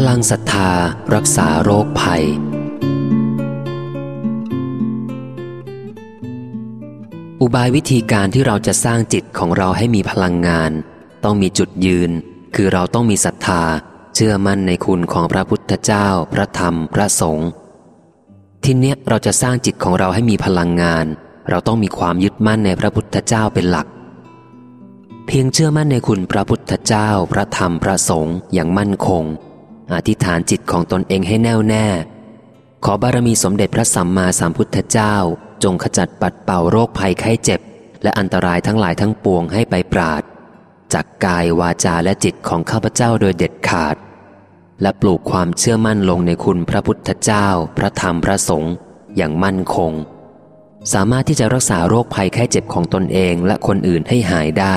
พลังศรัทธารักษาโรคภัย อุบายวิธีการที่เราจะสร้างจิตของเราให้มีพลังงาน ต้องมีจุดยืน คือเราต้องมีศรัทธา เชื่อมั่นในคุณของพระพุทธเจ้า พระธรรม พระสงฆ์ทีเนี้ยเราจะสร้างจิตของเราให้มีพลังงาน เราต้องมีความยึดมั่นในพระพุทธเจ้าเป็นหลัก เพียงเชื่อมั่นในคุณพระพุทธเจ้า พระธรรมพระสงฆ์อย่างมั่นคง อธิษฐานจิตของตนเองให้แน่วแน่ ขอบารมีสมเด็จพระสัมมาสัมพุทธเจ้า จงขจัดปัดเป่าโรคภัยไข้เจ็บ และอันตรายทั้งหลายทั้งปวงให้ไปปราด จากกายวาจาและจิตของข้าพเจ้าโดยเด็ดขาด และปลูกความเชื่อมั่นลงในคุณพระพุทธเจ้า พระธรรมพระสงฆ์อย่างมั่นคง สามารถที่จะรักษาโรคภัยไข้เจ็บของตนเองและคนอื่นให้หายได้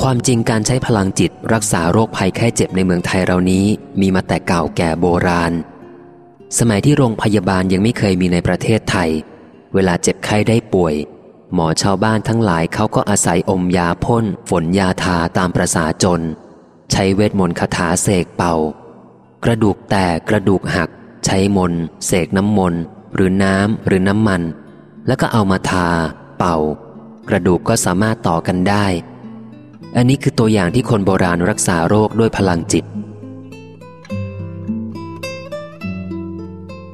ความจริงการใช้พลังจิตรักษาโรคภัยไข้เจ็บในเมืองไทยเรานี้มีมาแต่เก่าแก่โบราณ สมัยที่โรงพยาบาลยังไม่เคยมีในประเทศไทย เวลาเจ็บไข้ได้ป่วย หมอชาวบ้านทั้งหลายเขาก็อาศัยอมยาพ่น ฝนยาทาตามประสาจน ใช้เวทมนต์คาถาเสกเป่า กระดูกแตกกระดูกหัก ใช้มนต์เสกน้ำมนต์หรือน้ำหรือน้ำมัน แล้วก็เอามาทา เป่า กระดูกก็สามารถต่อกันได้ อันนี้คือตัวอย่างที่คนโบราณรักษาโรคด้วยพลังจิต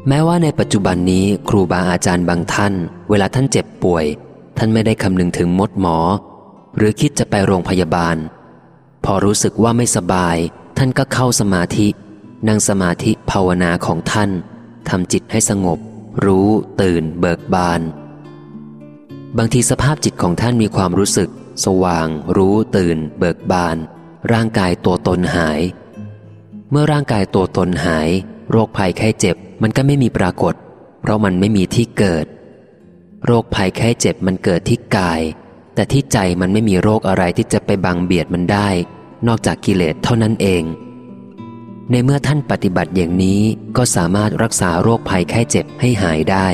แม้ว่าในปัจจุบันนี้ครูบาอาจารย์บางท่าน เวลาท่านเจ็บป่วย ท่านไม่ได้คำนึงถึงมดหมอ หรือคิดจะไปโรงพยาบาล พอรู้สึกว่าไม่สบาย ท่านก็เข้าสมาธินั่งสมาธิภาวนาของท่านทำจิตให้สงบ รู้ ตื่น เบิกบาน บางทีสภาพจิตของท่านมีความรู้สึก สว่าง รู้ตื่น เบิกบาน ร่างกายตัวตนหาย เมื่อร่างกายตัวตนหาย โรคภัยไข้เจ็บมันก็ไม่มีปรากฏ เพราะมันไม่มีที่เกิด โรคภัยไข้เจ็บมันเกิดที่กาย แต่ที่ใจมันไม่มีโรคอะไรที่จะไปบังเบียดมันได้ นอกจากกิเลสเท่านั้นเอง ในเมื่อท่านปฏิบัติอย่างนี้ก็สามารถรักษาโรคภัยไข้เจ็บให้หายได้